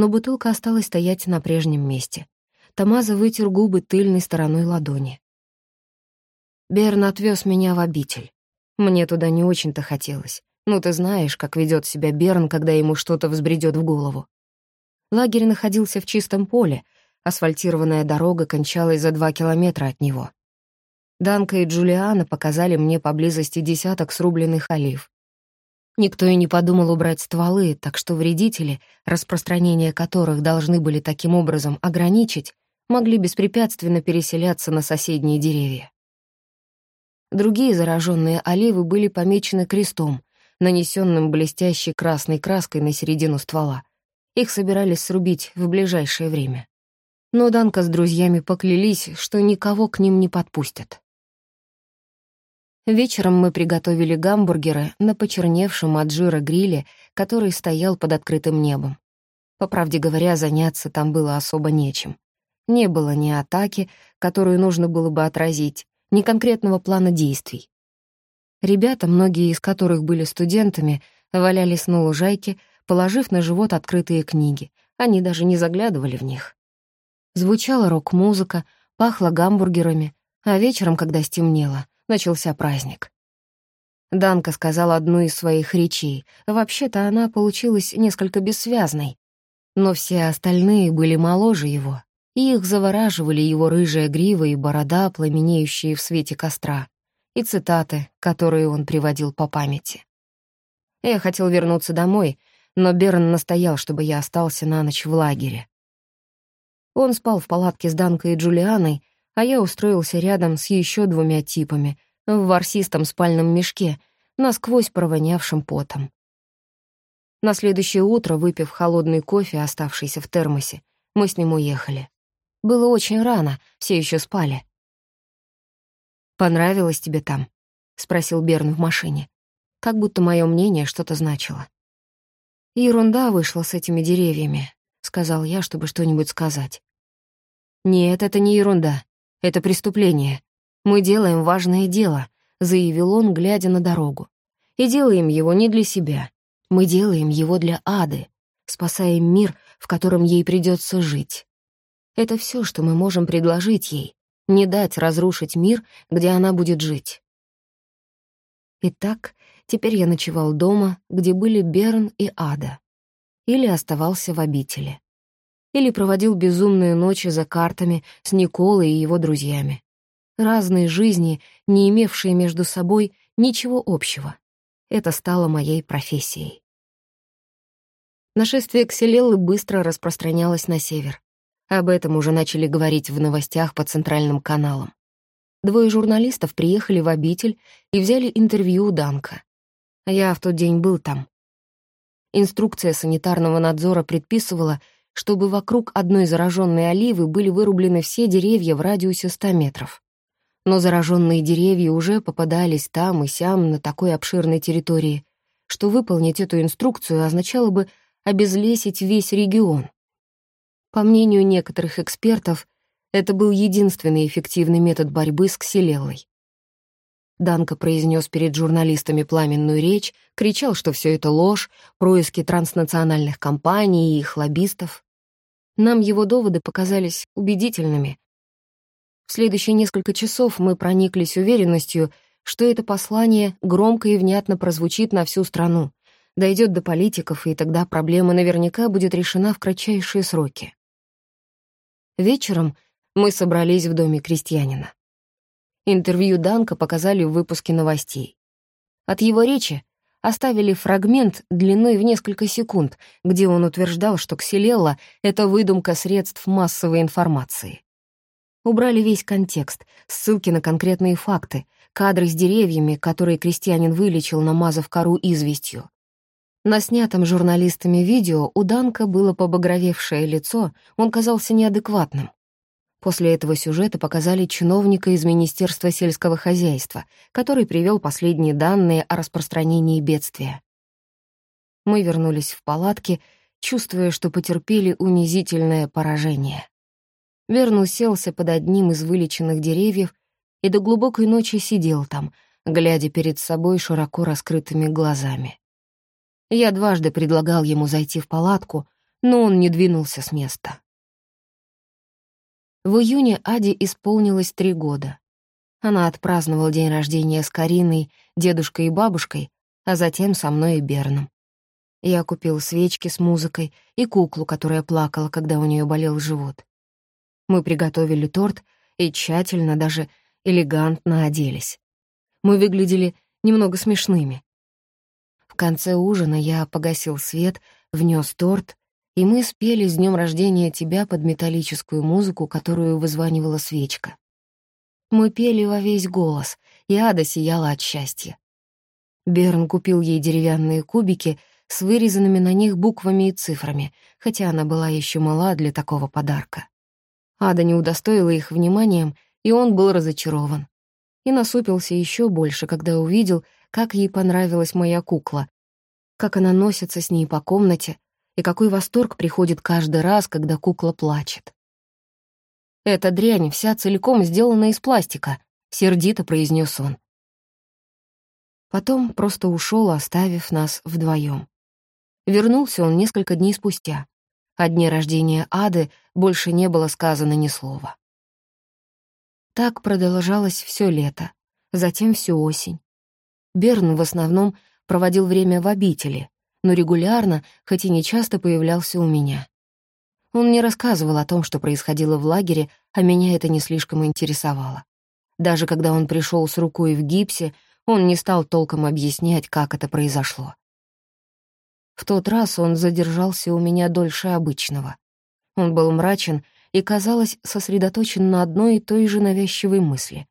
но бутылка осталась стоять на прежнем месте. Тамаза вытер губы тыльной стороной ладони. Берн отвез меня в обитель. Мне туда не очень-то хотелось. Ну, ты знаешь, как ведет себя Берн, когда ему что-то взбредет в голову. Лагерь находился в чистом поле, асфальтированная дорога кончалась за два километра от него. Данка и Джулиана показали мне поблизости десяток срубленных олив. Никто и не подумал убрать стволы, так что вредители, распространение которых должны были таким образом ограничить, могли беспрепятственно переселяться на соседние деревья. Другие зараженные оливы были помечены крестом, нанесенным блестящей красной краской на середину ствола. Их собирались срубить в ближайшее время. Но Данка с друзьями поклялись, что никого к ним не подпустят. Вечером мы приготовили гамбургеры на почерневшем от жира гриле, который стоял под открытым небом. По правде говоря, заняться там было особо нечем. Не было ни атаки, которую нужно было бы отразить, ни конкретного плана действий. Ребята, многие из которых были студентами, валялись на лужайке, положив на живот открытые книги. Они даже не заглядывали в них. Звучала рок-музыка, пахло гамбургерами, а вечером, когда стемнело, начался праздник. Данка сказала одну из своих речей. Вообще-то она получилась несколько бессвязной. Но все остальные были моложе его, и их завораживали его рыжая грива и борода, пламенеющие в свете костра, и цитаты, которые он приводил по памяти. Я хотел вернуться домой, но Берн настоял, чтобы я остался на ночь в лагере. Он спал в палатке с Данкой и Джулианой, а я устроился рядом с еще двумя типами в ворсистом спальном мешке, насквозь провонявшим потом. На следующее утро, выпив холодный кофе, оставшийся в термосе, мы с ним уехали. Было очень рано, все еще спали. «Понравилось тебе там?» — спросил Берн в машине. Как будто мое мнение что-то значило. «Ерунда вышла с этими деревьями», — сказал я, чтобы что-нибудь сказать. «Нет, это не ерунда. Это преступление. Мы делаем важное дело», — заявил он, глядя на дорогу. «И делаем его не для себя. Мы делаем его для Ады, спасаем мир, в котором ей придется жить. Это все, что мы можем предложить ей, не дать разрушить мир, где она будет жить. Итак, теперь я ночевал дома, где были Берн и Ада. Или оставался в обители. Или проводил безумные ночи за картами с Николой и его друзьями. Разные жизни, не имевшие между собой ничего общего. Это стало моей профессией. Нашествие ксилеллы быстро распространялось на север. Об этом уже начали говорить в новостях по центральным каналам. Двое журналистов приехали в обитель и взяли интервью у Данка. Я в тот день был там. Инструкция санитарного надзора предписывала, чтобы вокруг одной зараженной оливы были вырублены все деревья в радиусе 100 метров. Но зараженные деревья уже попадались там и сям на такой обширной территории, что выполнить эту инструкцию означало бы обезлесить весь регион. По мнению некоторых экспертов, это был единственный эффективный метод борьбы с ксилеллой. Данка произнес перед журналистами пламенную речь, кричал, что все это ложь, происки транснациональных компаний и их лоббистов. Нам его доводы показались убедительными. В следующие несколько часов мы прониклись уверенностью, что это послание громко и внятно прозвучит на всю страну, дойдет до политиков, и тогда проблема наверняка будет решена в кратчайшие сроки. Вечером мы собрались в доме крестьянина. Интервью Данка показали в выпуске новостей. От его речи оставили фрагмент длиной в несколько секунд, где он утверждал, что ксилелла — это выдумка средств массовой информации. Убрали весь контекст, ссылки на конкретные факты, кадры с деревьями, которые крестьянин вылечил, намазав кору известью. На снятом журналистами видео у Данка было побагровевшее лицо, он казался неадекватным. После этого сюжета показали чиновника из Министерства сельского хозяйства, который привел последние данные о распространении бедствия. Мы вернулись в палатки, чувствуя, что потерпели унизительное поражение. Верн уселся под одним из вылеченных деревьев и до глубокой ночи сидел там, глядя перед собой широко раскрытыми глазами. Я дважды предлагал ему зайти в палатку, но он не двинулся с места. В июне Аде исполнилось три года. Она отпраздновала день рождения с Кариной, дедушкой и бабушкой, а затем со мной и Берном. Я купил свечки с музыкой и куклу, которая плакала, когда у нее болел живот. Мы приготовили торт и тщательно, даже элегантно оделись. Мы выглядели немного смешными. В конце ужина я погасил свет, внес торт, и мы спели «С днем рождения тебя» под металлическую музыку, которую вызванивала свечка. Мы пели во весь голос, и Ада сияла от счастья. Берн купил ей деревянные кубики с вырезанными на них буквами и цифрами, хотя она была еще мала для такого подарка. Ада не удостоила их вниманием, и он был разочарован. И насупился еще больше, когда увидел, как ей понравилась моя кукла, как она носится с ней по комнате, и какой восторг приходит каждый раз, когда кукла плачет. «Эта дрянь вся целиком сделана из пластика», — сердито произнес он. Потом просто ушел, оставив нас вдвоем. Вернулся он несколько дней спустя. О дне рождения Ады больше не было сказано ни слова. Так продолжалось все лето, затем всю осень. Берн в основном проводил время в обители, но регулярно, хоть и не часто, появлялся у меня. Он не рассказывал о том, что происходило в лагере, а меня это не слишком интересовало. Даже когда он пришел с рукой в гипсе, он не стал толком объяснять, как это произошло. В тот раз он задержался у меня дольше обычного. Он был мрачен и, казалось, сосредоточен на одной и той же навязчивой мысли.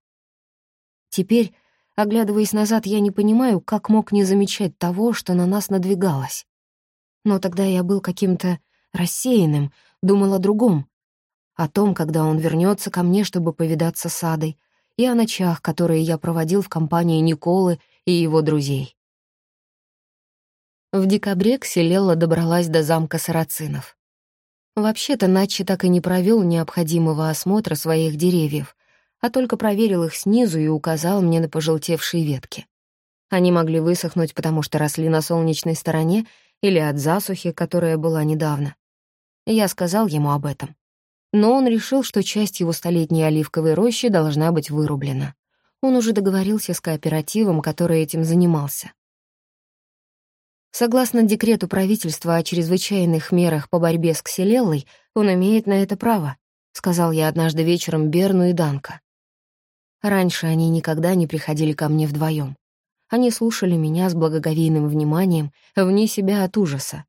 Теперь, оглядываясь назад, я не понимаю, как мог не замечать того, что на нас надвигалось. Но тогда я был каким-то рассеянным, думал о другом. О том, когда он вернется ко мне, чтобы повидаться с Адой, и о ночах, которые я проводил в компании Николы и его друзей. В декабре Кселелла добралась до замка Сарацинов. Вообще-то Начи так и не провел необходимого осмотра своих деревьев, а только проверил их снизу и указал мне на пожелтевшие ветки. Они могли высохнуть, потому что росли на солнечной стороне или от засухи, которая была недавно. Я сказал ему об этом. Но он решил, что часть его столетней оливковой рощи должна быть вырублена. Он уже договорился с кооперативом, который этим занимался. Согласно декрету правительства о чрезвычайных мерах по борьбе с ксилеллой, он имеет на это право, сказал я однажды вечером Берну и Данка. Раньше они никогда не приходили ко мне вдвоем. Они слушали меня с благоговейным вниманием, вне себя от ужаса.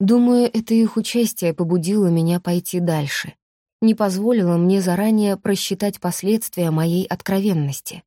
Думаю, это их участие побудило меня пойти дальше, не позволило мне заранее просчитать последствия моей откровенности.